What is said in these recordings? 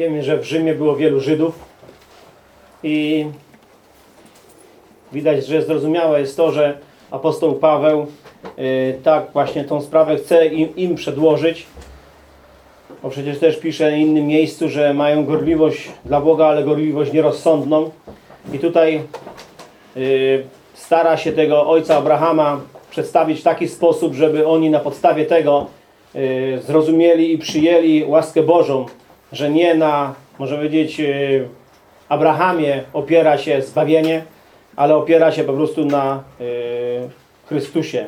Wiemy, że w Rzymie było wielu Żydów i widać, że zrozumiałe jest to, że apostoł Paweł y, tak właśnie tą sprawę chce im, im przedłożyć. Bo przecież też pisze w innym miejscu, że mają gorliwość dla Boga, ale gorliwość nierozsądną. I tutaj y, stara się tego ojca Abrahama przedstawić w taki sposób, żeby oni na podstawie tego y, zrozumieli i przyjęli łaskę Bożą, że nie na, można powiedzieć, y, Abrahamie opiera się zbawienie, ale opiera się po prostu na y, Chrystusie.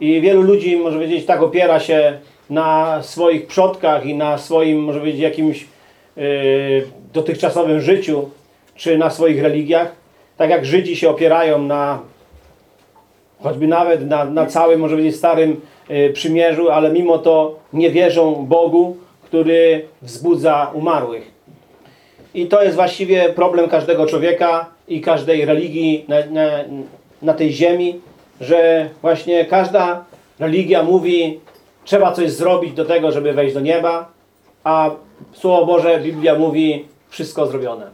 I wielu ludzi, może powiedzieć, tak opiera się na swoich przodkach i na swoim, może powiedzieć, jakimś y, dotychczasowym życiu, czy na swoich religiach. Tak jak Żydzi się opierają na choćby nawet na, na całym, może powiedzieć, starym przymierzu, ale mimo to nie wierzą Bogu, który wzbudza umarłych. I to jest właściwie problem każdego człowieka i każdej religii na, na, na tej ziemi, że właśnie każda religia mówi, trzeba coś zrobić do tego, żeby wejść do nieba, a Słowo Boże, Biblia mówi, wszystko zrobione.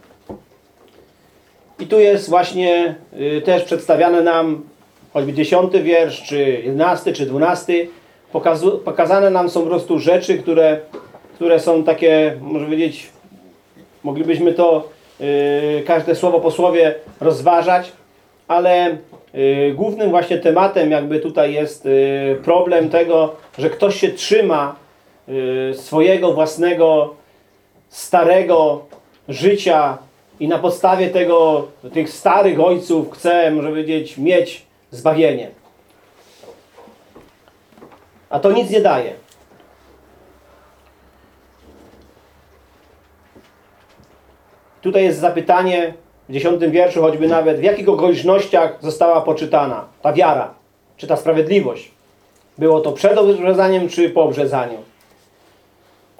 I tu jest właśnie y, też przedstawiane nam choćby dziesiąty wiersz, czy jedenasty, czy dwunasty, pokazane nam są po prostu rzeczy, które, które są takie, może powiedzieć, moglibyśmy to y, każde słowo po słowie rozważać, ale y, głównym właśnie tematem jakby tutaj jest y, problem tego, że ktoś się trzyma swojego własnego starego życia i na podstawie tego, tych starych ojców chce, może powiedzieć, mieć zbawienie. A to nic nie daje. Tutaj jest zapytanie w dziesiątym wierszu, choćby nawet, w jakich okolicznościach została poczytana ta wiara, czy ta sprawiedliwość. Było to przed obrzezaniem, czy po obrzezaniu.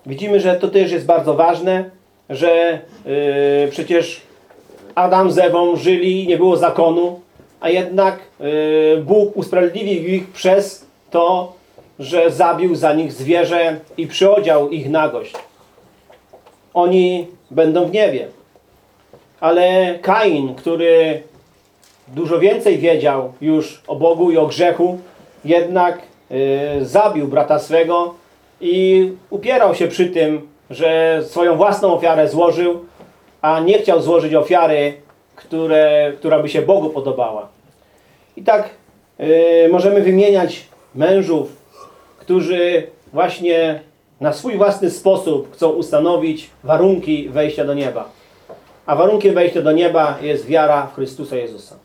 Widzimy, że to też jest bardzo ważne, że yy, przecież Adam z Ewą żyli, nie było zakonu, a jednak yy, Bóg usprawiedliwił ich przez to, że zabił za nich zwierzę i przyodział ich nagość. Oni będą w niebie. Ale Kain, który dużo więcej wiedział już o Bogu i o grzechu, jednak yy, zabił brata swego i upierał się przy tym, że swoją własną ofiarę złożył, a nie chciał złożyć ofiary, które, która by się Bogu podobała. I tak yy, możemy wymieniać mężów, którzy właśnie na swój własny sposób chcą ustanowić warunki wejścia do nieba. A warunkiem wejścia do nieba jest wiara w Chrystusa Jezusa.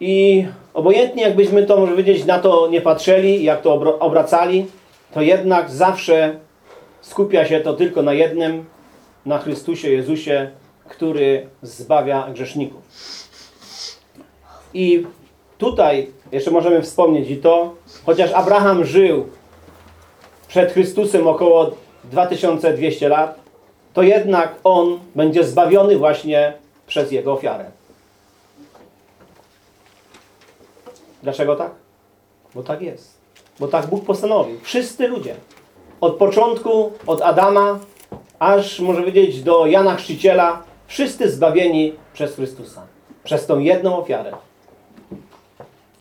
I obojętnie jakbyśmy to, może powiedzieć, na to nie patrzyli, jak to obracali, to jednak zawsze skupia się to tylko na jednym, na Chrystusie Jezusie, który zbawia grzeszników. I tutaj jeszcze możemy wspomnieć i to, chociaż Abraham żył przed Chrystusem około 2200 lat, to jednak on będzie zbawiony właśnie przez jego ofiarę. Dlaczego tak? Bo tak jest. Bo tak Bóg postanowił. Wszyscy ludzie. Od początku, od Adama, aż może powiedzieć do Jana Chrzciciela, wszyscy zbawieni przez Chrystusa. Przez tą jedną ofiarę.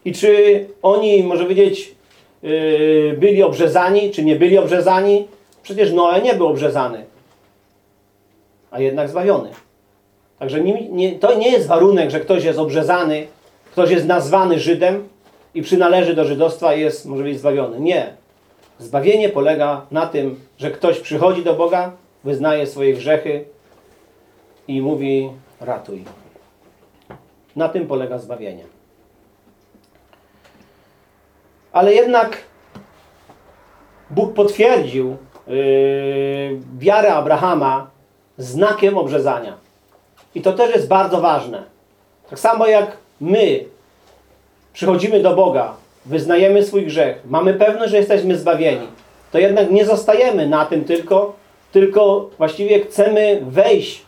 I czy oni, może powiedzieć, yy, byli obrzezani, czy nie byli obrzezani? Przecież Noe nie był obrzezany, a jednak zbawiony. Także nie, nie, to nie jest warunek, że ktoś jest obrzezany, ktoś jest nazwany Żydem i przynależy do żydostwa i jest, może być, zbawiony. Nie. Zbawienie polega na tym, że ktoś przychodzi do Boga, wyznaje swoje grzechy i mówi ratuj. Na tym polega zbawienie. Ale jednak Bóg potwierdził wiarę Abrahama znakiem obrzezania. I to też jest bardzo ważne. Tak samo jak my przychodzimy do Boga, wyznajemy swój grzech, mamy pewność, że jesteśmy zbawieni, to jednak nie zostajemy na tym tylko, tylko właściwie chcemy wejść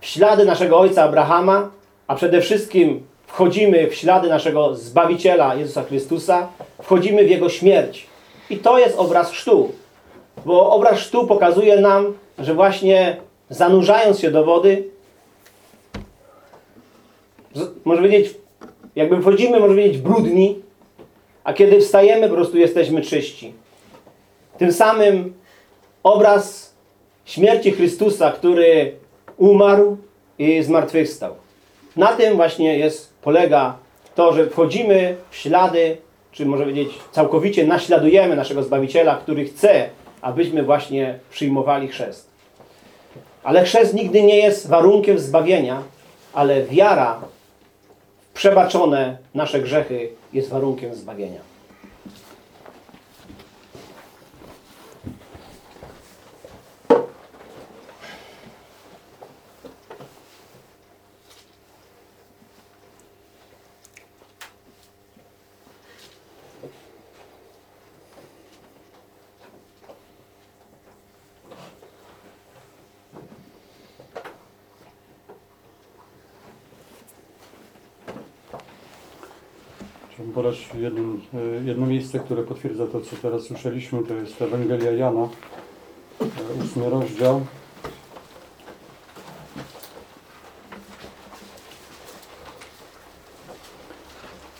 w ślady naszego ojca Abrahama, a przede wszystkim wchodzimy w ślady naszego Zbawiciela Jezusa Chrystusa, wchodzimy w Jego śmierć. I to jest obraz chrztu. Bo obraz sztu pokazuje nam, że właśnie zanurzając się do wody, może powiedzieć, jakby wchodzimy, może powiedzieć, brudni, a kiedy wstajemy, po prostu jesteśmy czyści. Tym samym obraz śmierci Chrystusa, który umarł i zmartwychwstał. Na tym właśnie jest, polega to, że wchodzimy w ślady, czy może powiedzieć całkowicie naśladujemy naszego Zbawiciela, który chce, abyśmy właśnie przyjmowali chrzest. Ale chrzest nigdy nie jest warunkiem zbawienia, ale wiara w przebaczone nasze grzechy jest warunkiem zbawienia. Jednym, e, jedno miejsce, które potwierdza to, co teraz słyszeliśmy. To jest Ewangelia Jana, e, ósmy rozdział.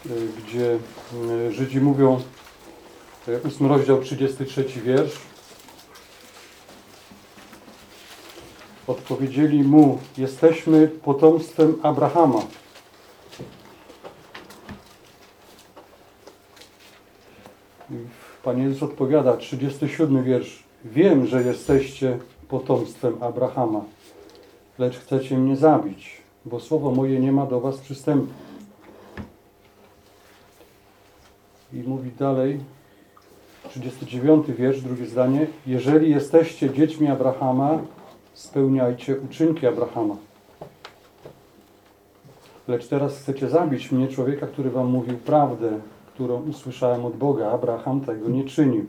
E, Gdzie Żydzi mówią, ósmy rozdział, 33 wiersz. Odpowiedzieli mu, jesteśmy potomstwem Abrahama. Pan Jezus odpowiada, 37 wiersz. Wiem, że jesteście potomstwem Abrahama, lecz chcecie mnie zabić, bo słowo moje nie ma do was przystępu. I mówi dalej, 39 wiersz, drugie zdanie. Jeżeli jesteście dziećmi Abrahama, spełniajcie uczynki Abrahama. Lecz teraz chcecie zabić mnie, człowieka, który wam mówił prawdę, którą usłyszałem od Boga. Abraham tego nie czynił.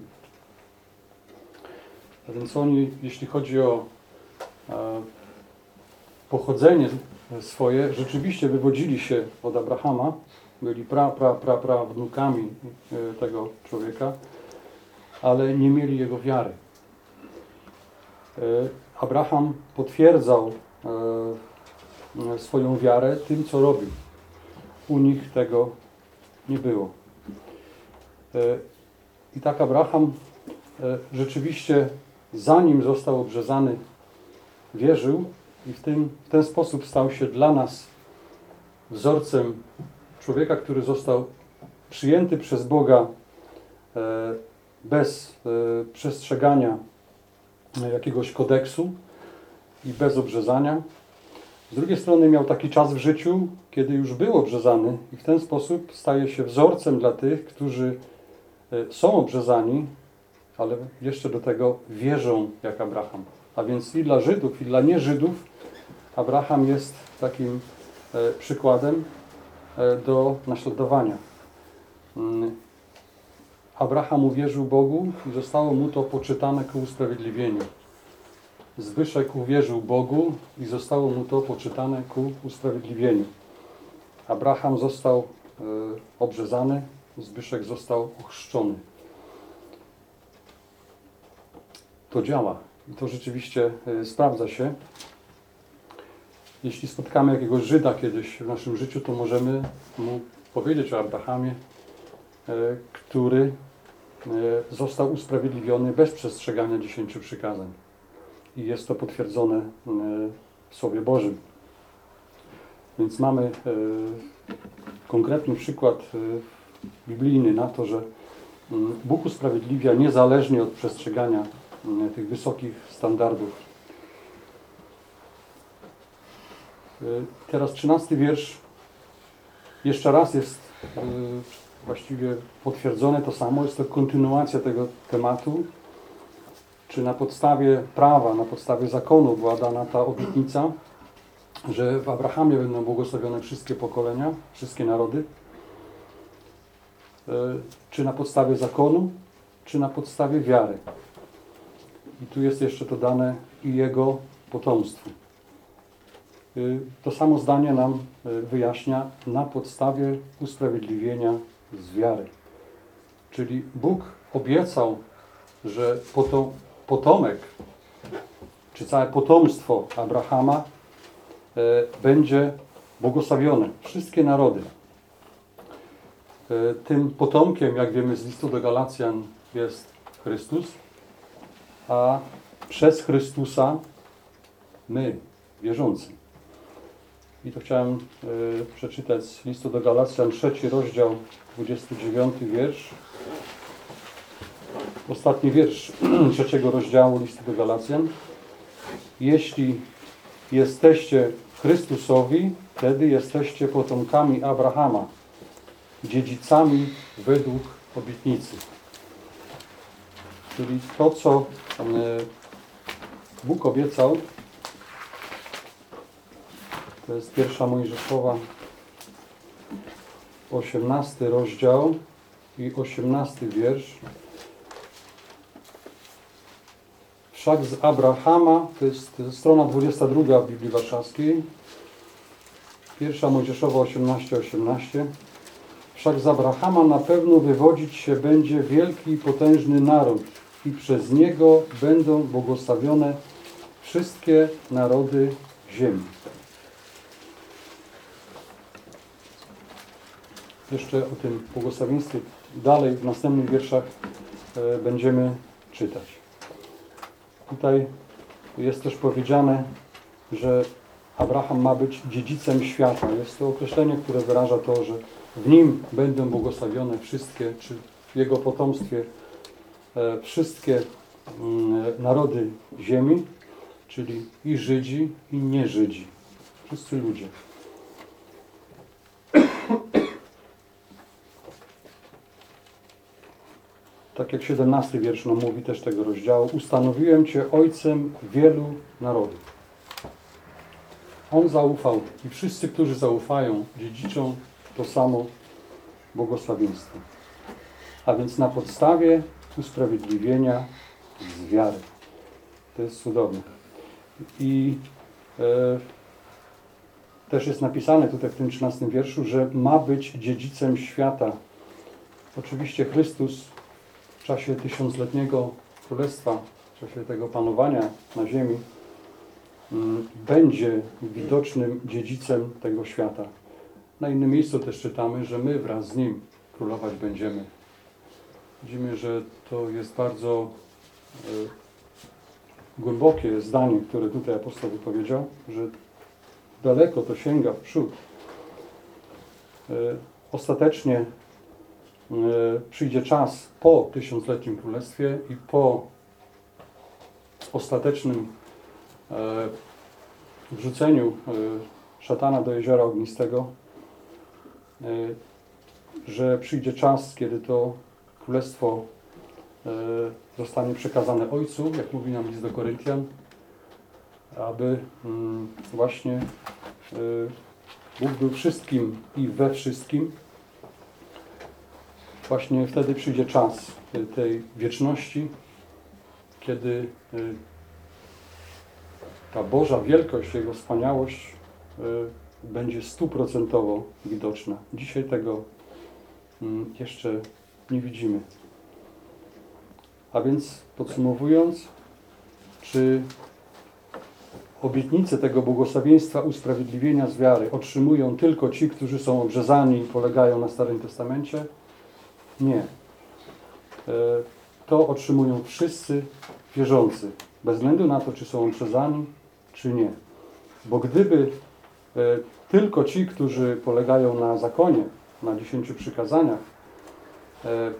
A więc oni, jeśli chodzi o e, pochodzenie swoje, rzeczywiście wywodzili się od Abrahama, byli pra, pra, pra, pra wnukami e, tego człowieka, ale nie mieli jego wiary. E, Abraham potwierdzał swoją wiarę tym, co robił. U nich tego nie było. E, I tak Abraham e, rzeczywiście, zanim został obrzezany, wierzył i w, tym, w ten sposób stał się dla nas wzorcem człowieka, który został przyjęty przez Boga e, bez przestrzegania jakiegoś kodeksu i bez obrzezania. Z drugiej strony miał taki czas w życiu, kiedy już był obrzezany i w ten sposób staje się wzorcem dla tych, którzy są obrzezani, ale jeszcze do tego wierzą jak Abraham. A więc i dla Żydów, i dla nieżydów Abraham jest takim e, przykładem e, do naśladowania. Mm. Abraham uwierzył Bogu i zostało mu to poczytane ku usprawiedliwieniu. Zbyszek uwierzył Bogu i zostało mu to poczytane ku usprawiedliwieniu. Abraham został obrzezany, Zbyszek został ochrzczony. To działa i to rzeczywiście e, sprawdza się. Jeśli spotkamy jakiegoś Żyda kiedyś w naszym życiu, to możemy mu powiedzieć o Abrahamie, e, który e, został usprawiedliwiony bez przestrzegania dziesięciu przykazań i jest to potwierdzone w Słowie Bożym. Więc mamy konkretny przykład biblijny na to, że mm, Bóg usprawiedliwia niezależnie od przestrzegania mm, tych wysokich standardów. E, Teraz trzynasty wiersz jeszcze raz jest e, właściwie potwierdzone to samo. Jest to kontynuacja tego tematu czy na podstawie prawa, na podstawie zakonu była dana ta obietnica, że w Abrahamie będą błogosławione wszystkie pokolenia, wszystkie narody? E, Czy na podstawie zakonu, czy na podstawie wiary? I tu jest jeszcze to dane i jego potomstwu. E, To samo zdanie nam e, wyjaśnia na podstawie usprawiedliwienia z wiary. Czyli Bóg obiecał, że po to potomek, czy całe potomstwo Abrahama będzie błogosławione. Wszystkie narody. E, Tym potomkiem, jak wiemy z listu do Galacjan, jest Chrystus, a przez Chrystusa my, wierzący. I to chciałem y, przeczytać z listu do Galacjan, trzeci rozdział, 29 wiersz. Ostatni wiersz trzeciego rozdziału listu do Galacjan. Jeśli jesteście Chrystusowi, wtedy jesteście potomkami Abrahama, dziedzicami według obietnicy. Czyli to, co Bóg obiecał, to jest pierwsza Mojżeszowa, 18 rozdział i 18 wiersz. Wszak z Abrahama, to jest strona 22 w Biblii Warszawskiej, pierwsza Mojżeszowa 18, 18. Wszak z Abrahama na pewno wywodzić się będzie wielki i potężny naród i przez niego będą błogosławione wszystkie narody ziemi. Jeszcze o tym błogosławieństwie dalej w następnych wierszach e, będziemy czytać. Tutaj jest też powiedziane, że Abraham ma być dziedzicem świata. Jest to określenie, które wyraża to, że w nim będą błogosławione wszystkie, czy w jego potomstwie e, wszystkie mm, narody ziemi, czyli i Żydzi, i nie Żydzi. Wszyscy ludzie. Tak jak 17 wiersz nam mówi też tego rozdziału, ustanowiłem Cię ojcem wielu narodów. On zaufał i wszyscy, którzy zaufają, dziedziczą to samo błogosławieństwo. A więc na podstawie usprawiedliwienia z wiary. To jest cudowne. I e, też jest napisane tutaj w tym 13 wierszu, że ma być dziedzicem świata. Oczywiście Chrystus w czasie tysiącletniego królestwa, w czasie tego panowania na ziemi, mm, będzie widocznym dziedzicem tego świata. Na innym miejscu też czytamy, że my wraz z Nim królować będziemy. Widzimy, że to jest bardzo e, głębokie zdanie, które tutaj apostoł wypowiedział, że daleko to sięga w przód. E, Ostatecznie e, przyjdzie czas po tysiącletnim królestwie i po ostatecznym wrzuceniu szatana do jeziora ognistego, że przyjdzie czas, kiedy to królestwo e, zostanie przekazane Ojcu, jak mówi nam list do Koryntian, aby mm, właśnie e, Bóg był wszystkim i we wszystkim. Właśnie wtedy przyjdzie czas e, tej wieczności, kiedy e, ta Boża wielkość, Jego wspaniałość e, będzie stuprocentowo widoczna. Dzisiaj tego mm, jeszcze nie widzimy. A więc podsumowując, czy obietnice tego błogosławieństwa usprawiedliwienia z wiary otrzymują tylko ci, którzy są obrzezani i polegają na Starym Testamencie? Nie. E, To otrzymują wszyscy wierzący, bez względu na to, czy są obrzezani, czy nie. Bo gdyby E, tylko ci, którzy polegają na zakonie, na dziesięciu przykazaniach, e,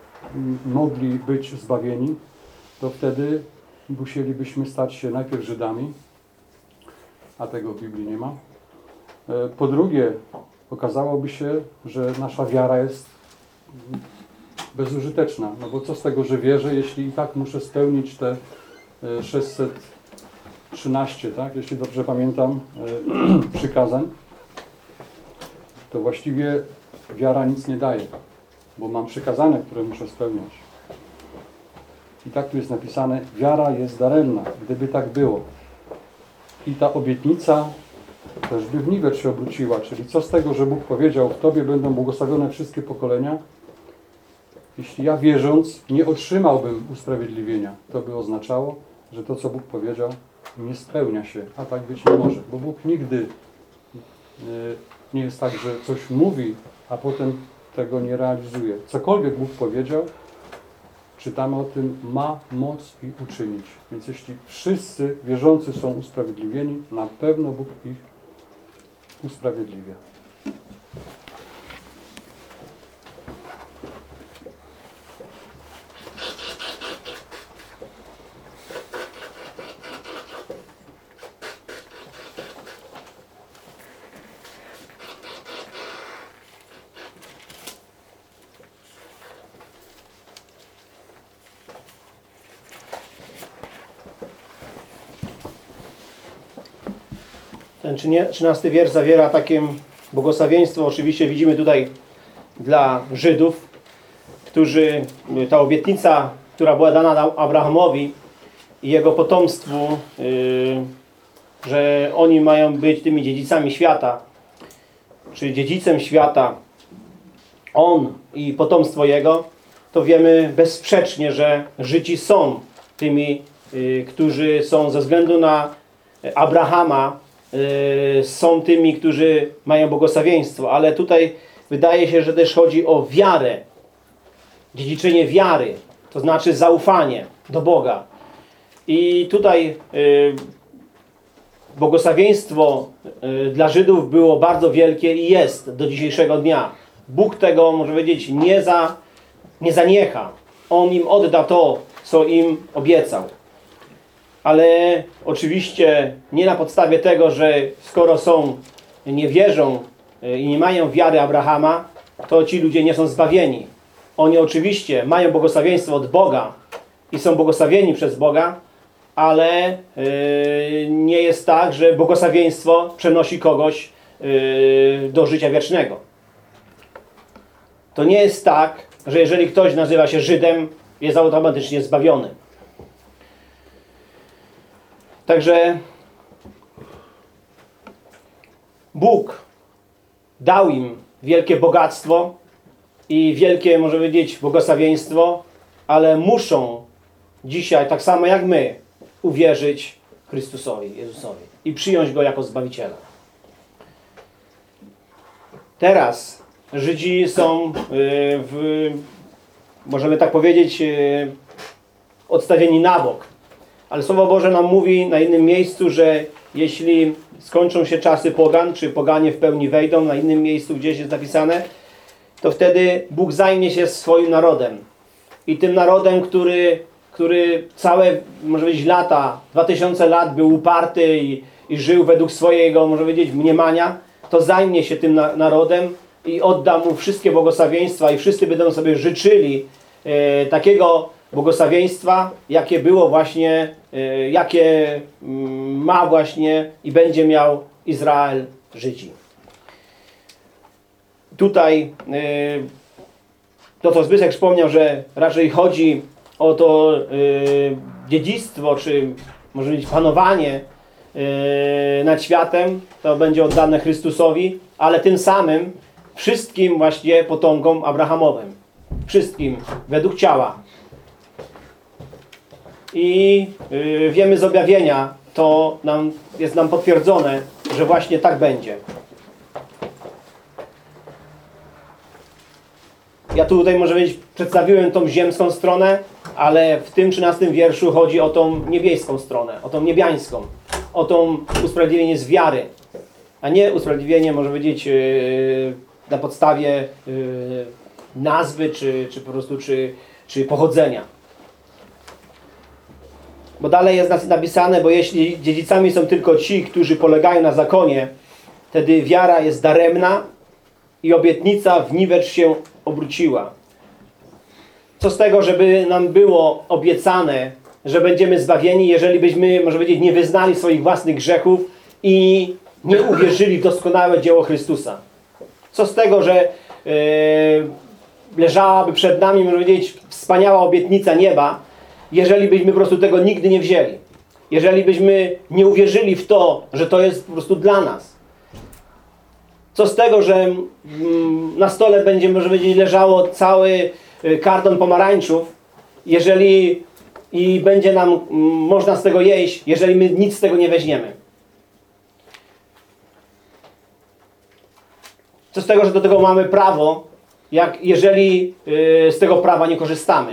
mogli być zbawieni, to wtedy musielibyśmy stać się najpierw Żydami, a tego w Biblii nie ma. E, po drugie, okazałoby się, że nasza wiara jest bezużyteczna. No bo co z tego, że wierzę, jeśli i tak muszę spełnić te 600 13, tak? Jeśli dobrze pamiętam e, przykazań, to właściwie wiara nic nie daje, bo mam przykazania, które muszę spełniać. I tak tu jest napisane, wiara jest daremna, gdyby tak było. I ta obietnica też by w niwecz się obróciła. Czyli co z tego, że Bóg powiedział, w Tobie będą błogosławione wszystkie pokolenia? Jeśli ja wierząc nie otrzymałbym usprawiedliwienia, to by oznaczało, że to, co Bóg powiedział, nie spełnia się, a tak być nie może, bo Bóg nigdy e, nie jest tak, że coś mówi, a potem tego nie realizuje. Cokolwiek Bóg powiedział, czytamy o tym, ma moc i uczynić. Więc jeśli wszyscy wierzący są usprawiedliwieni, na pewno Bóg ich usprawiedliwia. Ten 13 wiersz zawiera takie błogosławieństwo, oczywiście widzimy tutaj dla Żydów, którzy, ta obietnica, która była dana Abrahamowi i jego potomstwu, yy, że oni mają być tymi dziedzicami świata, czy dziedzicem świata, on i potomstwo jego, to wiemy bezsprzecznie, że Żydzi są tymi, yy, którzy są ze względu na Abrahama, są tymi, którzy mają błogosławieństwo, ale tutaj wydaje się, że też chodzi o wiarę, dziedziczenie wiary, to znaczy zaufanie do Boga. I tutaj yy, błogosławieństwo yy, dla Żydów było bardzo wielkie i jest do dzisiejszego dnia. Bóg tego, może powiedzieć, nie, za, nie zaniecha. On im odda to, co im obiecał. Ale oczywiście nie na podstawie tego, że skoro są, nie wierzą y, i nie mają wiary Abrahama, to ci ludzie nie są zbawieni. Oni oczywiście mają błogosławieństwo od Boga i są błogosławieni przez Boga, ale yy, nie jest tak, że błogosławieństwo przenosi kogoś yy, do życia wiecznego. To nie jest tak, że jeżeli ktoś nazywa się Żydem, jest automatycznie zbawiony. Także Bóg dał im wielkie bogactwo i wielkie, może powiedzieć, błogosławieństwo, ale muszą dzisiaj, tak samo jak my, uwierzyć Chrystusowi, Jezusowi i przyjąć Go jako Zbawiciela. Teraz Żydzi są, y, w, możemy tak powiedzieć, y, odstawieni na bok. Ale Słowo Boże nam mówi na innym miejscu, że jeśli skończą się czasy pogan, czy poganie w pełni wejdą, na innym miejscu gdzieś jest napisane, to wtedy Bóg zajmie się swoim narodem. I tym narodem, który, który całe, może powiedzieć, lata, 2000 lat był uparty i, i żył według swojego, może powiedzieć, mniemania, to zajmie się tym na, narodem i odda mu wszystkie błogosławieństwa i wszyscy będą sobie życzyli e, takiego błogosławieństwa, jakie było właśnie, y, jakie mm, ma właśnie i będzie miał Izrael Żydzi. Tutaj y, to, co Zbyszek wspomniał, że raczej chodzi o to y, dziedzictwo, czy może być panowanie nad światem, to będzie oddane Chrystusowi, ale tym samym wszystkim właśnie potomkom Abrahamowym. Wszystkim według ciała. I yy, wiemy z objawienia, to nam, jest nam potwierdzone, że właśnie tak będzie. Ja tutaj może powiedzieć, przedstawiłem tą ziemską stronę, ale w tym 13 wierszu chodzi o tą niebieską stronę, o tą niebiańską, o tą usprawiedliwienie z wiary, a nie usprawiedliwienie, może powiedzieć, yy, na podstawie yy, nazwy, czy, czy po prostu, czy, czy pochodzenia. Bo dalej jest napisane, bo jeśli dziedzicami są tylko ci, którzy polegają na zakonie, wtedy wiara jest daremna i obietnica w niwecz się obróciła. Co z tego, żeby nam było obiecane, że będziemy zbawieni, jeżeli byśmy, może powiedzieć, nie wyznali swoich własnych grzechów i nie uwierzyli w doskonałe dzieło Chrystusa. Co z tego, że yy, leżałaby przed nami, może powiedzieć, wspaniała obietnica nieba, jeżeli byśmy po prostu tego nigdy nie wzięli. Jeżeli byśmy nie uwierzyli w to, że to jest po prostu dla nas. Co z tego, że mm, na stole będzie, może powiedzieć, leżało cały y, karton pomarańczów, jeżeli i będzie nam mm, można z tego jeść, jeżeli my nic z tego nie weźmiemy. Co z tego, że do tego mamy prawo, jak jeżeli yy, z tego prawa nie korzystamy?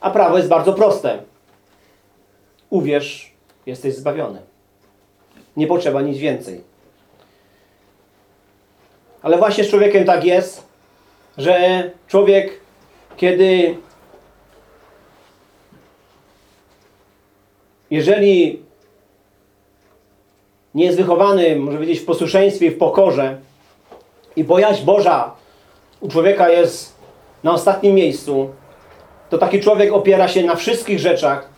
A prawo jest bardzo proste. Uwierz, jesteś zbawiony. Nie potrzeba nic więcej. Ale właśnie z człowiekiem tak jest, że człowiek, kiedy jeżeli nie jest wychowany, może powiedzieć, w posłuszeństwie i w pokorze i bojaźń Boża u człowieka jest na ostatnim miejscu, to taki człowiek opiera się na wszystkich rzeczach,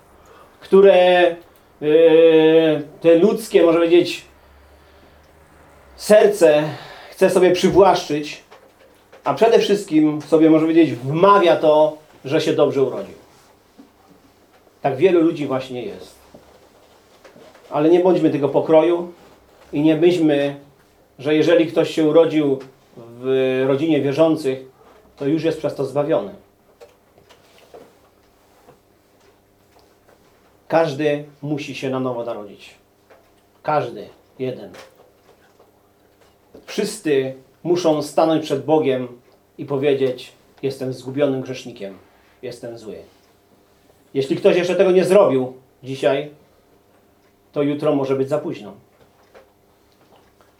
które yy, te ludzkie, może powiedzieć, serce chce sobie przywłaszczyć, a przede wszystkim sobie, może powiedzieć, wmawia to, że się dobrze urodził. Tak wielu ludzi właśnie jest. Ale nie bądźmy tego pokroju i nie myślmy, że jeżeli ktoś się urodził w rodzinie wierzących, to już jest przez to zbawiony. Każdy musi się na nowo narodzić. Każdy, jeden. Wszyscy muszą stanąć przed Bogiem i powiedzieć: Jestem zgubionym grzesznikiem, jestem zły. Jeśli ktoś jeszcze tego nie zrobił dzisiaj, to jutro może być za późno.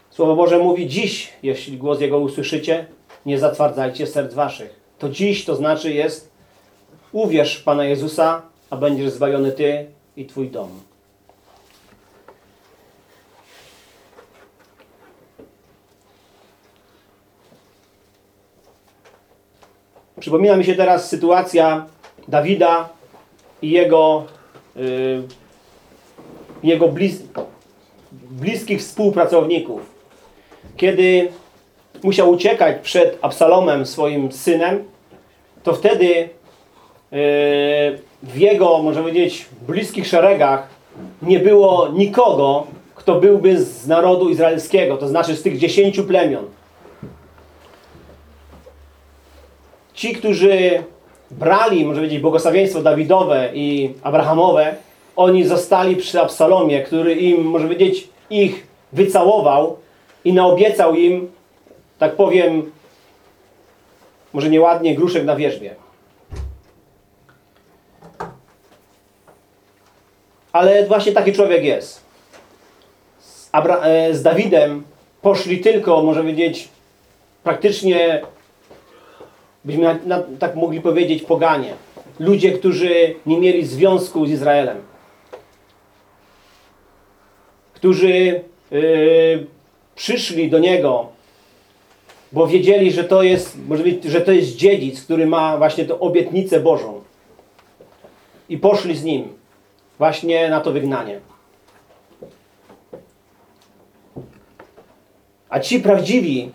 Słowo Boże mówi dziś, jeśli głos Jego usłyszycie, nie zatwardzajcie serc waszych. To dziś to znaczy jest uwierz Pana Jezusa, a będziesz zbawiony Ty i Twój dom. Przypomina mi się teraz sytuacja Dawida i jego, yy, jego blis, bliskich współpracowników. Kiedy musiał uciekać przed Absalomem, swoim synem, to wtedy yy, w jego, można powiedzieć, bliskich szeregach nie było nikogo, kto byłby z narodu izraelskiego, to znaczy z tych dziesięciu plemion. Ci, którzy brali, może powiedzieć, błogosławieństwo Dawidowe i Abrahamowe, oni zostali przy Absalomie, który im, może powiedzieć, ich wycałował i naobiecał im, tak powiem, może nieładnie, gruszek na wierzbie. Ale właśnie taki człowiek jest. Z, Abra e, z Dawidem poszli tylko, może powiedzieć, praktycznie, byśmy na, na, tak mogli powiedzieć, poganie. Ludzie, którzy nie mieli związku z Izraelem. Którzy yy, przyszli do Niego, bo wiedzieli, że to jest, może być, że to jest dziedzic, który ma właśnie tę obietnicę Bożą. I poszli z Nim właśnie na to wygnanie. A ci prawdziwi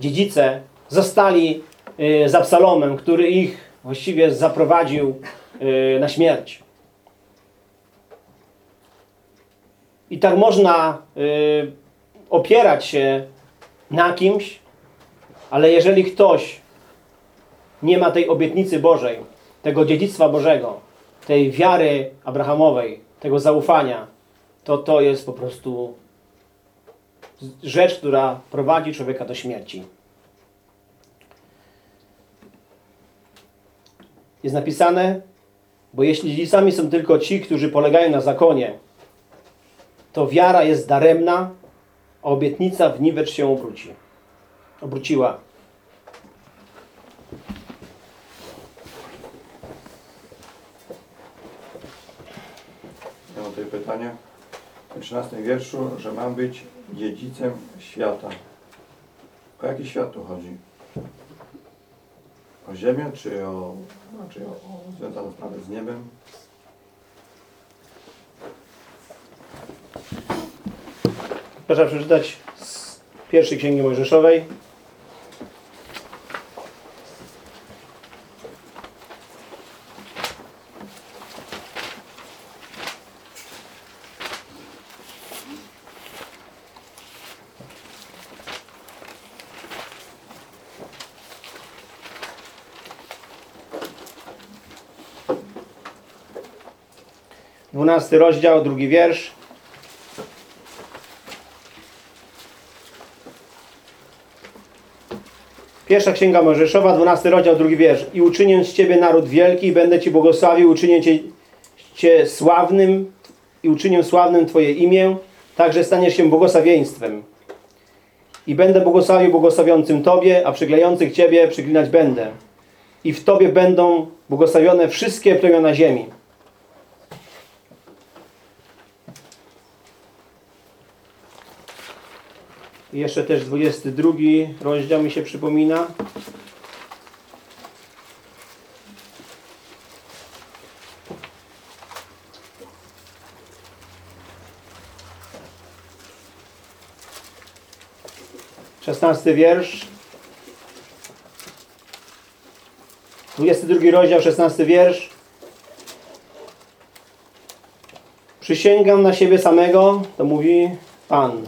dziedzice zostali y, z Absalomem, który ich właściwie zaprowadził y, na śmierć. I tak można y, opierać się na kimś, ale jeżeli ktoś nie ma tej obietnicy Bożej, tego dziedzictwa Bożego, tej wiary Abrahamowej, tego zaufania, to to jest po prostu rzecz, która prowadzi człowieka do śmierci. Jest napisane, bo jeśli dziedzicami są tylko ci, którzy polegają na zakonie, to wiara jest daremna, a obietnica w niwecz się obróci. Obróciła. Pytanie. W 13 wierszu, że mam być dziedzicem świata. O jaki świat tu chodzi? O ziemię, czy o, znaczy o, o związaną sprawę z niebem? Proszę przeczytać z pierwszej Księgi Mojżeszowej. 12 rozdział, drugi wiersz. Pierwsza Księga Mojżeszowa, 12 rozdział, drugi wiersz. I uczynię z Ciebie naród wielki, i będę Ci błogosławił, uczynię Cię, cię sławnym i uczynię sławnym Twoje imię, także staniesz się błogosławieństwem. I będę błogosławił błogosławiącym Tobie, a przyklejających Ciebie przyklinać będę. I w Tobie będą błogosławione wszystkie plemiona ziemi. Jeszcze też 22 rozdział mi się przypomina. Szesnasty wiersz. 22 rozdział, 16 wiersz. Przysięgam na siebie samego, to mówi Pan,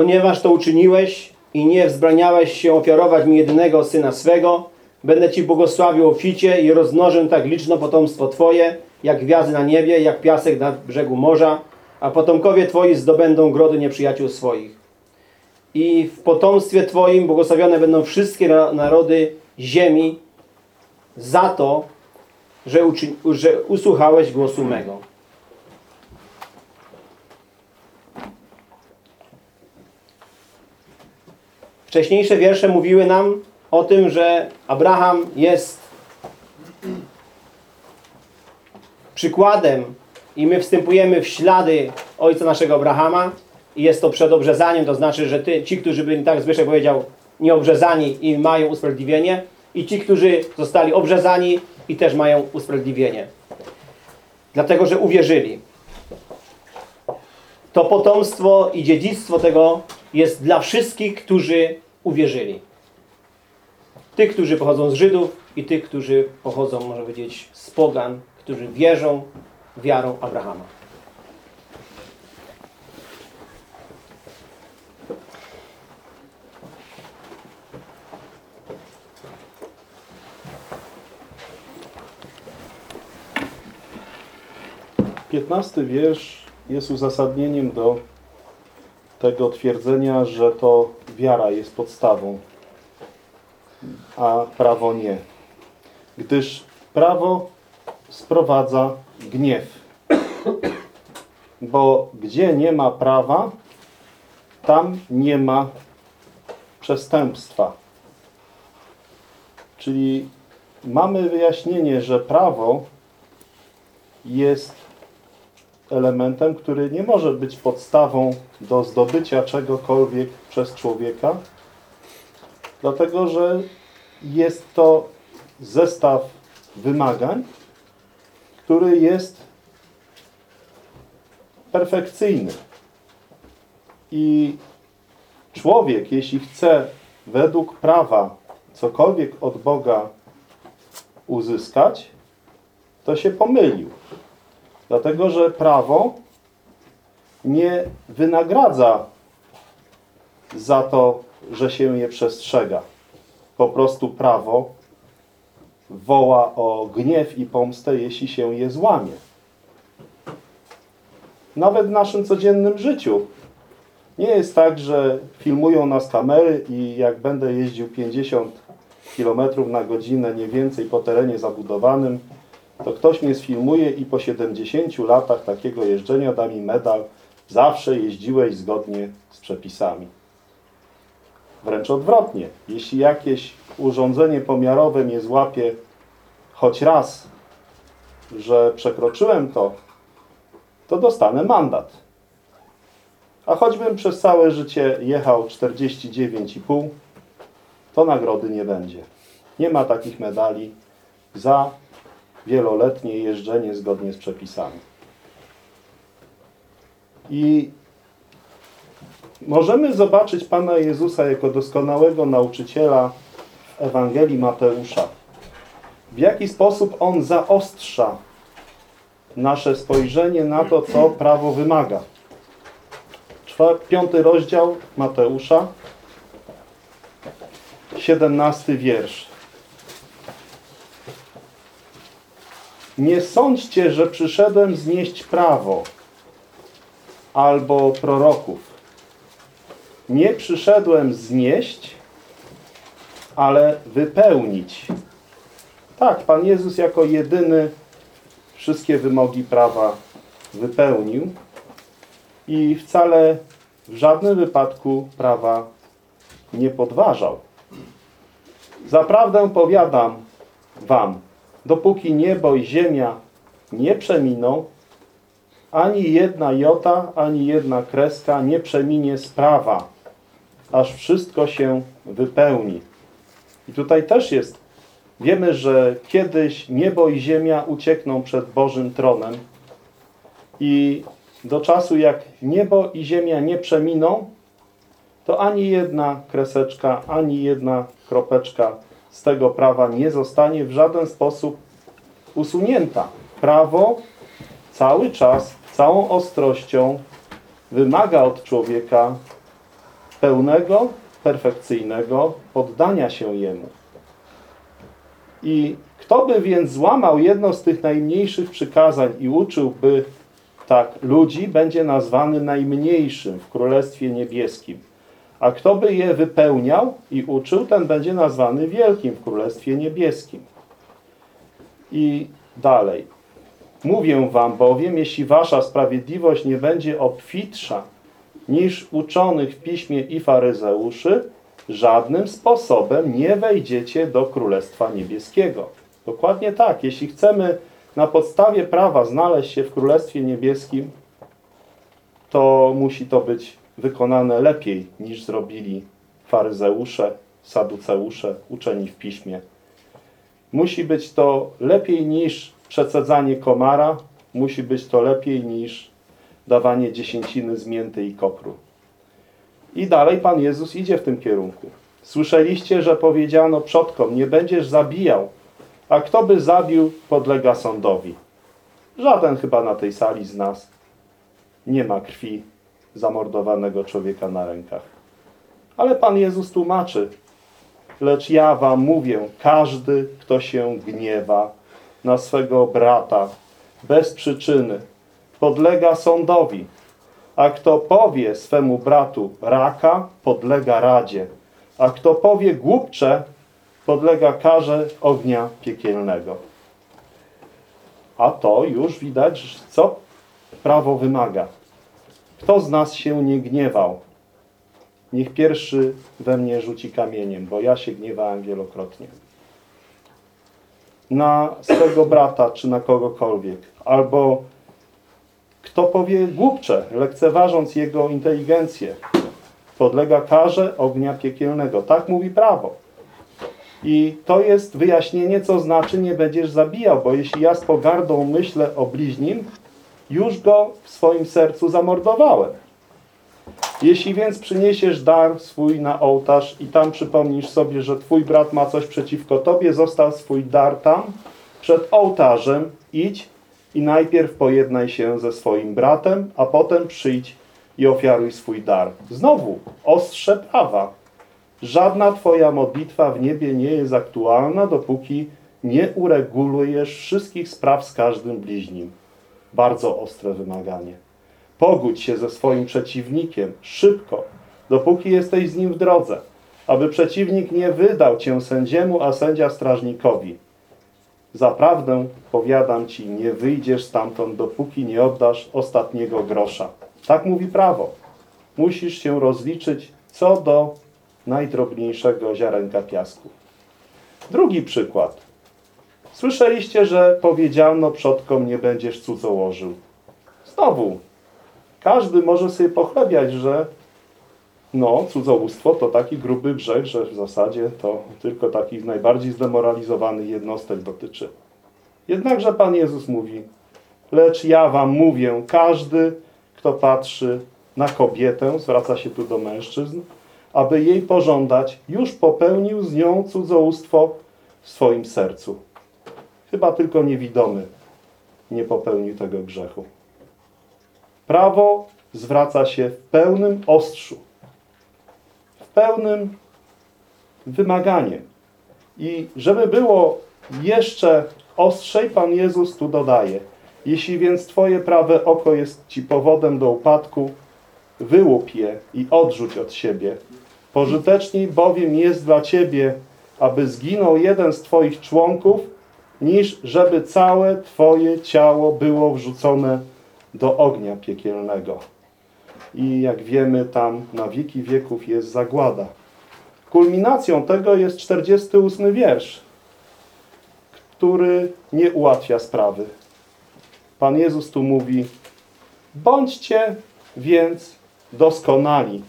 ponieważ to uczyniłeś i nie wzbraniałeś się ofiarować mi jedynego syna swego, będę Ci błogosławił obficie i rozmnożę tak liczno potomstwo Twoje, jak gwiazdy na niebie, jak piasek na brzegu morza, a potomkowie Twoi zdobędą grody nieprzyjaciół swoich. I w potomstwie Twoim błogosławione będą wszystkie na- narody ziemi za to, że, że usłuchałeś głosu mego. Wcześniejsze wiersze mówiły nam o tym, że Abraham jest przykładem i my wstępujemy w ślady ojca naszego Abrahama i jest to przed obrzezaniem, to znaczy, że ty, ci, którzy byli, tak Zbyszek powiedział, nieobrzezani i mają usprawiedliwienie i ci, którzy zostali obrzezani i też mają usprawiedliwienie. Dlatego, że uwierzyli. To potomstwo i dziedzictwo tego jest dla wszystkich, którzy uwierzyli. Tych, którzy pochodzą z Żydów i tych, którzy pochodzą, można powiedzieć, z pogan, którzy wierzą wiarą Abrahama. Piętnasty wiersz jest uzasadnieniem do tego twierdzenia, że to wiara jest podstawą, a prawo nie. Gdyż prawo sprowadza gniew. Bo gdzie nie ma prawa, tam nie ma przestępstwa. Czyli mamy wyjaśnienie, że prawo jest elementem, który nie może być podstawą do zdobycia czegokolwiek przez człowieka, dlatego że jest to zestaw wymagań, który jest perfekcyjny. I człowiek, jeśli chce według prawa cokolwiek od Boga uzyskać, to się pomylił. Dlatego, że prawo nie wynagradza za to, że się je przestrzega. Po prostu prawo woła o gniew i pomstę, jeśli się je złamie. Nawet w naszym codziennym życiu. Nie jest tak, że filmują nas kamery i jak będę jeździł 50 km na godzinę, nie więcej po terenie zabudowanym, to ktoś mnie sfilmuje i po 70 latach takiego jeżdżenia da mi medal. Zawsze jeździłeś zgodnie z przepisami. Wręcz odwrotnie. Jeśli jakieś urządzenie pomiarowe mnie złapie choć raz, że przekroczyłem to, to dostanę mandat. A choćbym przez całe życie jechał 49,5, to nagrody nie będzie. Nie ma takich medali za wieloletnie jeżdżenie zgodnie z przepisami. I możemy zobaczyć Pana Jezusa jako doskonałego nauczyciela Ewangelii Mateusza. W jaki sposób On zaostrza nasze spojrzenie na to, co prawo wymaga. Czwa- Piąty rozdział Mateusza, siedemnasty wiersz. Nie sądźcie, że przyszedłem znieść prawo albo proroków. Nie przyszedłem znieść, ale wypełnić. Tak, Pan Jezus jako jedyny wszystkie wymogi prawa wypełnił i wcale w żadnym wypadku prawa nie podważał. Zaprawdę powiadam wam, dopóki niebo i ziemia nie przeminą, ani jedna jota, ani jedna kreska nie przeminie z prawa, aż wszystko się wypełni. I tutaj też jest, wiemy, że kiedyś niebo i ziemia uciekną przed Bożym tronem i do czasu jak niebo i ziemia nie przeminą, to ani jedna kreseczka, ani jedna kropeczka z tego prawa nie zostanie w żaden sposób usunięta. Prawo cały czas, całą ostrością wymaga od człowieka pełnego, perfekcyjnego poddania się Jemu. I kto by więc złamał jedno z tych najmniejszych przykazań i uczyłby tak ludzi, będzie nazwany najmniejszym w Królestwie Niebieskim. A kto by je wypełniał i uczył, ten będzie nazwany wielkim w Królestwie Niebieskim. I dalej. Mówię wam bowiem, jeśli wasza sprawiedliwość nie będzie obfitsza niż uczonych w piśmie i faryzeuszy, żadnym sposobem nie wejdziecie do Królestwa Niebieskiego. Dokładnie tak. Jeśli chcemy na podstawie prawa znaleźć się w Królestwie Niebieskim, to musi to być wykonane lepiej niż zrobili faryzeusze, saduceusze, uczeni w piśmie. Musi być to lepiej niż przecedzanie komara, musi być to lepiej niż dawanie dziesięciny z mięty i kopru. I dalej Pan Jezus idzie w tym kierunku. Słyszeliście, że powiedziano przodkom, nie będziesz zabijał, a kto by zabił, podlega sądowi. Żaden chyba na tej sali z nas nie ma krwi zamordowanego człowieka na rękach. Ale Pan Jezus tłumaczy, lecz ja wam mówię, każdy, kto się gniewa na swego brata bez przyczyny, podlega sądowi, a kto powie swemu bratu raka, podlega radzie, a kto powie głupcze, podlega karze ognia piekielnego. A to już widać, co prawo wymaga. Kto z nas się nie gniewał? Niech pierwszy we mnie rzuci kamieniem, bo ja się gniewałem wielokrotnie. Na swego brata, czy na kogokolwiek. Albo kto powie głupcze, lekceważąc jego inteligencję, podlega karze ognia piekielnego. Tak mówi prawo. I to jest wyjaśnienie, co znaczy nie będziesz zabijał, bo jeśli ja z pogardą myślę o bliźnim, już go w swoim sercu zamordowałem. Jeśli więc przyniesiesz dar swój na ołtarz i tam przypomnisz sobie, że twój brat ma coś przeciwko tobie, został swój dar tam, przed ołtarzem idź i najpierw pojednaj się ze swoim bratem, a potem przyjdź i ofiaruj swój dar. Znowu, ostrze prawa. Żadna twoja modlitwa w niebie nie jest aktualna, dopóki nie uregulujesz wszystkich spraw z każdym bliźnim. Bardzo ostre wymaganie. Pogódź się ze swoim przeciwnikiem szybko, dopóki jesteś z nim w drodze, aby przeciwnik nie wydał cię sędziemu, a sędzia strażnikowi. Zaprawdę, powiadam ci, nie wyjdziesz stamtąd, dopóki nie oddasz ostatniego grosza. Tak mówi prawo. Musisz się rozliczyć co do najdrobniejszego ziarenka piasku. Drugi przykład. Słyszeliście, że powiedziano przodkom, nie będziesz cudzołożył. Znowu, każdy może sobie pochlebiać, że no, cudzołóstwo to taki gruby grzech, że w zasadzie to tylko takich najbardziej zdemoralizowanych jednostek dotyczy. Jednakże Pan Jezus mówi, lecz ja wam mówię, każdy, kto patrzy na kobietę, zwraca się tu do mężczyzn, aby jej pożądać, już popełnił z nią cudzołóstwo w swoim sercu. Chyba tylko niewidomy nie popełnił tego grzechu. Prawo zwraca się w pełnym ostrzu, w pełnym wymaganiem. I żeby było jeszcze ostrzej Pan Jezus tu dodaje. Jeśli więc Twoje prawe oko jest Ci powodem do upadku, wyłup je i odrzuć od siebie. Pożyteczniej bowiem jest dla Ciebie, aby zginął jeden z Twoich członków, niż żeby całe Twoje ciało było wrzucone do ognia piekielnego. I jak wiemy, tam na wieki wieków jest zagłada. Kulminacją tego jest 48 wiersz, który nie ułatwia sprawy. Pan Jezus tu mówi: Bądźcie więc doskonali,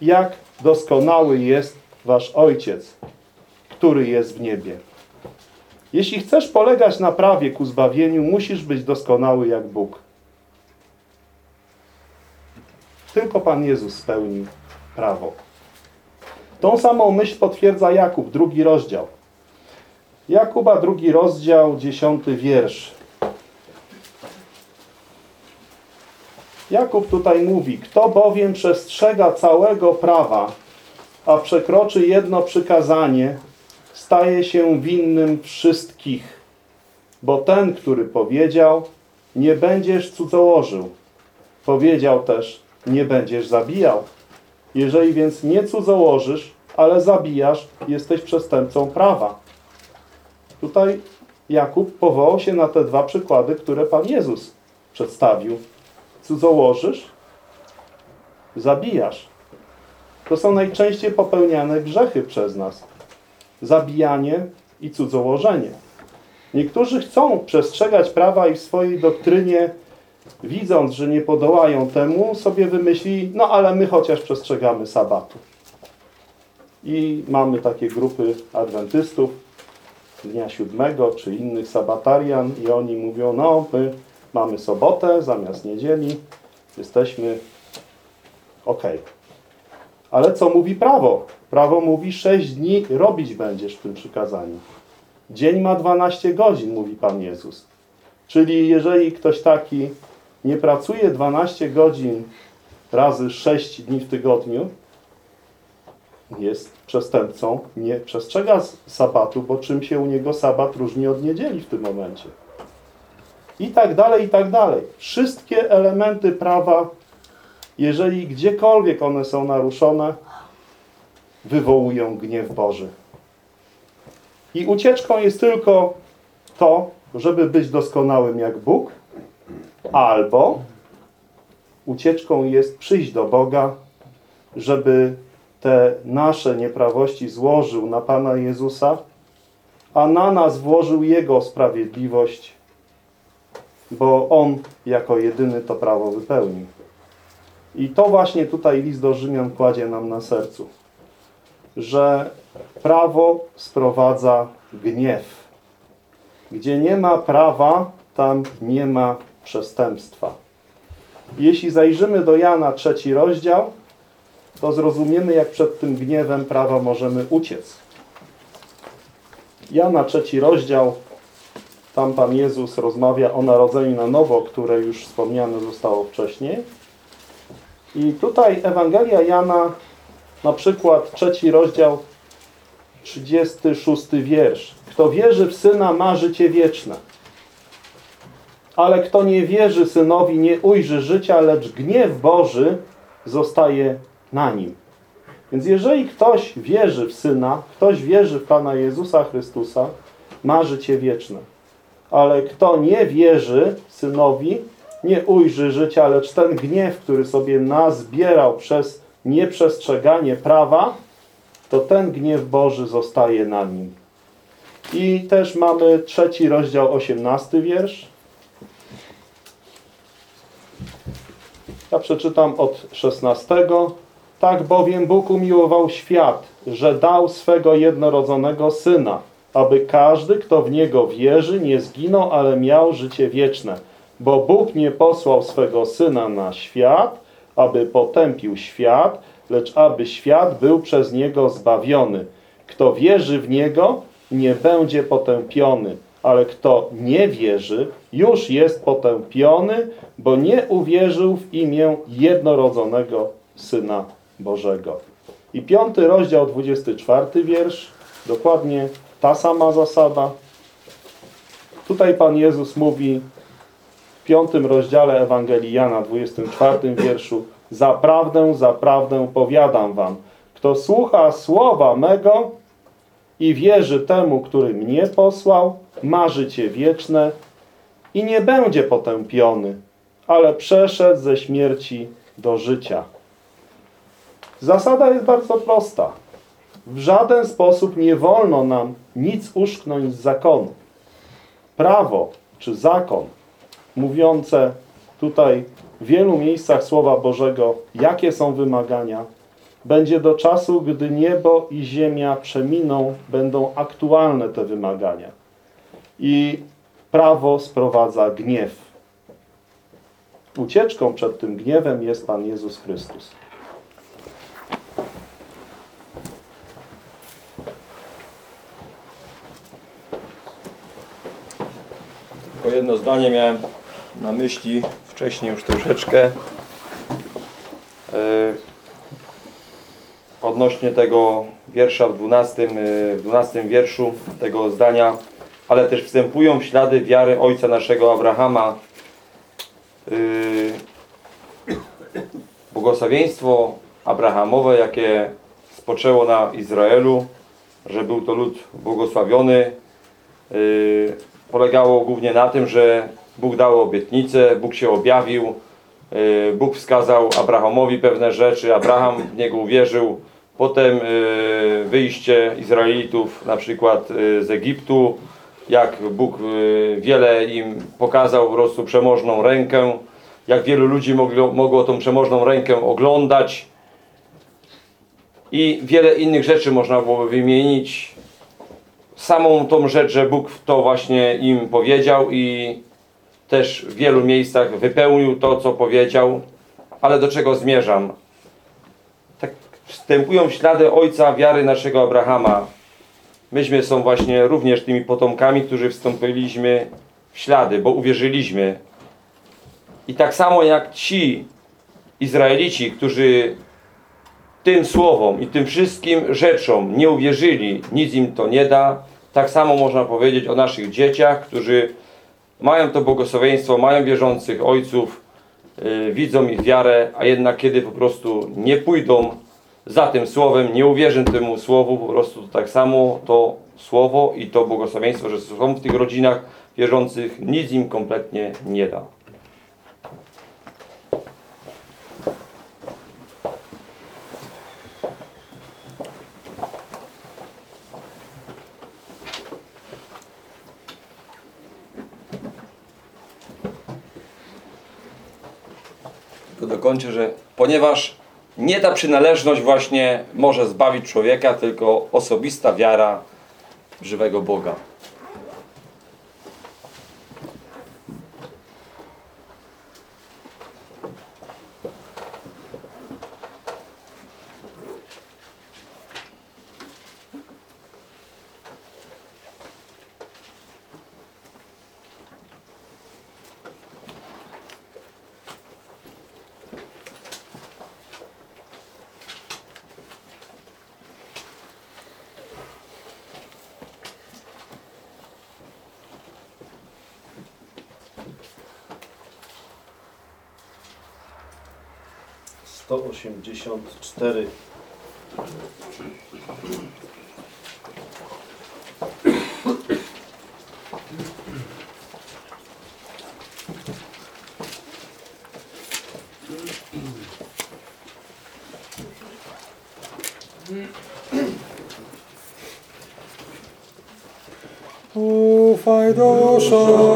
jak doskonały jest Wasz Ojciec, który jest w niebie. Jeśli chcesz polegać na prawie ku zbawieniu, musisz być doskonały jak Bóg. Tylko Pan Jezus spełnił prawo. Tą samą myśl potwierdza Jakub, drugi rozdział. Jakuba, drugi rozdział, dziesiąty wiersz. Jakub tutaj mówi, kto bowiem przestrzega całego prawa, a przekroczy jedno przykazanie, staje się winnym wszystkich. Bo ten, który powiedział, nie będziesz cudzołożył, powiedział też, nie będziesz zabijał. Jeżeli więc nie cudzołożysz, ale zabijasz, jesteś przestępcą prawa. Tutaj Jakub powołał się na te dwa przykłady, które Pan Jezus przedstawił. Cudzołożysz, zabijasz. To są najczęściej popełniane grzechy przez nas. Zabijanie i cudzołożenie. Niektórzy chcą przestrzegać prawa i w swojej doktrynie, widząc, że nie podołają temu, sobie wymyśli, no ale my chociaż przestrzegamy sabatu. I mamy takie grupy adwentystów dnia siódmego, czy innych sabatarian i oni mówią, no my mamy sobotę zamiast niedzieli, jesteśmy ok. Ale co mówi prawo? Prawo mówi 6 dni robić będziesz w tym przykazaniu. Dzień ma 12 godzin, mówi Pan Jezus. Czyli jeżeli ktoś taki nie pracuje 12 godzin razy 6 dni w tygodniu, jest przestępcą, nie przestrzega sabatu, bo czym się u niego sabat różni od niedzieli w tym momencie. I tak dalej, i tak dalej. Wszystkie elementy prawa, jeżeli gdziekolwiek one są naruszone, wywołują gniew Boży. I ucieczką jest tylko to, żeby być doskonałym jak Bóg, albo ucieczką jest przyjść do Boga, żeby te nasze nieprawości złożył na Pana Jezusa, a na nas włożył Jego sprawiedliwość, bo On jako jedyny to prawo wypełnił. I to właśnie tutaj list do Rzymian kładzie nam na sercu, że prawo sprowadza gniew. Gdzie nie ma prawa, tam nie ma przestępstwa. Jeśli zajrzymy do Jana trzeci rozdział, to zrozumiemy, jak przed tym gniewem prawa możemy uciec. Jana trzeci rozdział, tam Pan Jezus rozmawia o narodzeniu na nowo, które już wspomniane zostało wcześniej. I tutaj Ewangelia Jana, na przykład trzeci rozdział, 36 wiersz. Kto wierzy w Syna, ma życie wieczne. Ale kto nie wierzy Synowi, nie ujrzy życia, lecz gniew Boży zostaje na nim. Więc jeżeli ktoś wierzy w Syna, ktoś wierzy w Pana Jezusa Chrystusa, ma życie wieczne. Ale kto nie wierzy Synowi, nie ujrzy życia, lecz ten gniew, który sobie nazbierał przez nieprzestrzeganie prawa, to ten gniew Boży zostaje na nim. I też mamy trzeci rozdział, osiemnasty wiersz. Ja przeczytam od szesnastego. Tak bowiem Bóg umiłował świat, że dał swego jednorodzonego Syna, aby każdy, kto w Niego wierzy, nie zginął, ale miał życie wieczne. Bo Bóg nie posłał swego Syna na świat, aby potępił świat, lecz aby świat był przez Niego zbawiony. Kto wierzy w Niego, nie będzie potępiony, ale kto nie wierzy, już jest potępiony, bo nie uwierzył w imię jednorodzonego Syna Bożego. I piąty rozdział, 24 wiersz, dokładnie ta sama zasada. Tutaj Pan Jezus mówi piątym rozdziale Ewangelii Jana, 24 wierszu Zaprawdę, zaprawdę powiadam wam, kto słucha słowa mego i wierzy temu, który mnie posłał, ma życie wieczne i nie będzie potępiony, ale przeszedł ze śmierci do życia. Zasada jest bardzo prosta. W żaden sposób nie wolno nam nic uszknąć z zakonu. Prawo czy zakon mówiące tutaj w wielu miejscach Słowa Bożego, jakie są wymagania, będzie do czasu, gdy niebo i ziemia przeminą, będą aktualne te wymagania. I prawo sprowadza gniew. Ucieczką przed tym gniewem jest Pan Jezus Chrystus. Jedno zdanie miałem na myśli wcześniej już troszeczkę. E, Odnośnie tego wiersza w 12, e, w 12 wierszu tego zdania, ale też wstępują w ślady wiary ojca naszego Abrahama. E, Błogosławieństwo Abrahamowe, jakie spoczęło na Izraelu, że był to lud błogosławiony, polegało głównie na tym, że Bóg dał obietnicę, Bóg się objawił, yy, Bóg wskazał Abrahamowi pewne rzeczy, Abraham w niego uwierzył. Potem yy, wyjście Izraelitów na przykład yy, z Egiptu, jak Bóg wiele im pokazał po prostu przemożną rękę, jak wielu ludzi mogło, mogło tą przemożną rękę oglądać i wiele innych rzeczy można byłoby wymienić samą tą rzecz, że Bóg to właśnie im powiedział i też w wielu miejscach wypełnił to, co powiedział, ale do czego zmierzam? Tak wstępują w ślady ojca wiary naszego Abrahama. Myśmy są właśnie również tymi potomkami, którzy wstąpiliśmy w ślady, bo uwierzyliśmy. I tak samo jak ci Izraelici, którzy tym słowom i tym wszystkim rzeczom nie uwierzyli, nic im to nie da. Tak samo można powiedzieć o naszych dzieciach, którzy mają to błogosławieństwo, mają wierzących ojców, yy, widzą ich wiarę, a jednak kiedy po prostu nie pójdą za tym słowem, nie uwierzą temu słowu, po prostu to tak samo to słowo i to błogosławieństwo, że są w tych rodzinach wierzących, nic im kompletnie nie da. Że ponieważ nie ta przynależność właśnie może zbawić człowieka, tylko osobista wiara żywego Boga. Sto osiemdziesiąt cztery. Ufaj duszo